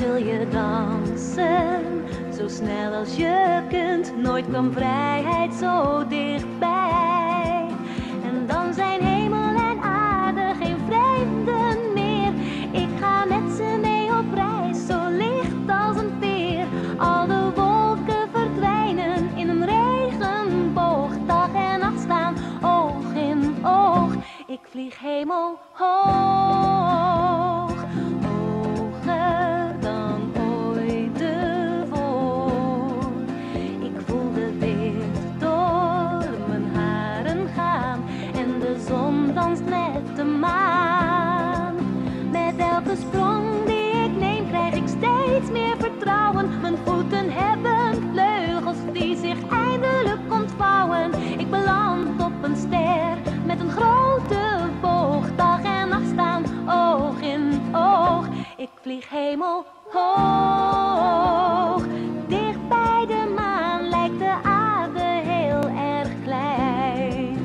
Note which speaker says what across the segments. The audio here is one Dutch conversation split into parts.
Speaker 1: zul je dansen. Zo snel als je kunt, nooit kwam vrijheid zo dichtbij. En dan zijn hemel en aarde geen vreemden meer. Ik ga met ze mee op reis, zo licht als een veer. Alle wolken verdwijnen in een regenboog. Dag en nacht staan oog in oog. Ik vlieg hemel hoog. Ik vlieg hemel hoog. Dicht bij de maan lijkt de aarde heel erg klein.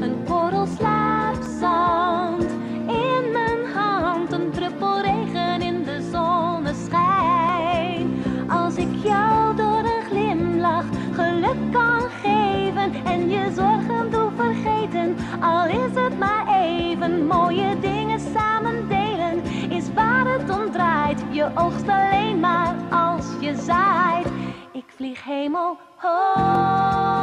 Speaker 1: Een korrel slaapzand in mijn hand, een druppel regen in de zonneschijn. Als ik jou door een glimlach geluk kan geven en je zorgen doe vergeten, al is het maar even. Mooie dingen samen Je oogst alleen maar als je zaait. Ik vlieg hemel hoog.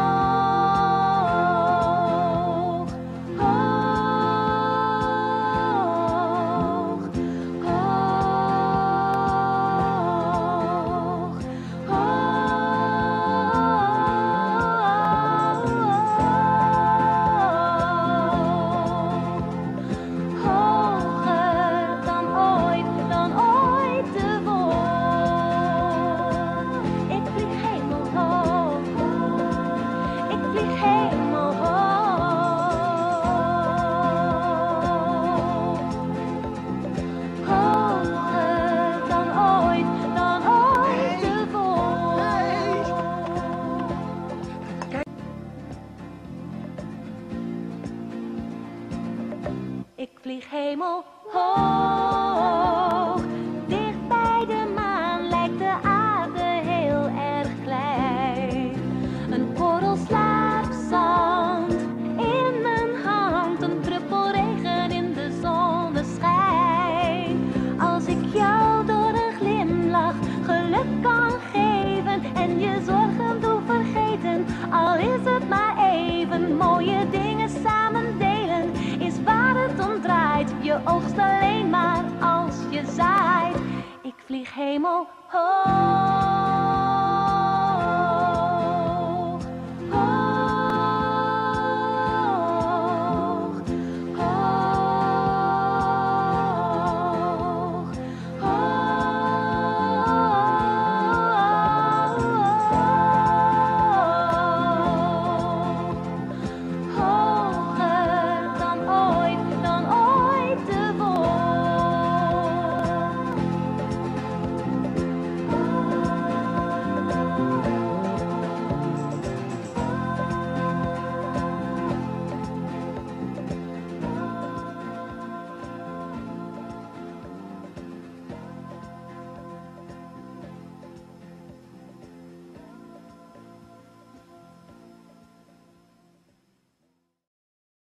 Speaker 1: Ik vlieg hemel hoog. Je oogst alleen maar als je zaait. Ik vlieg hemel hoog.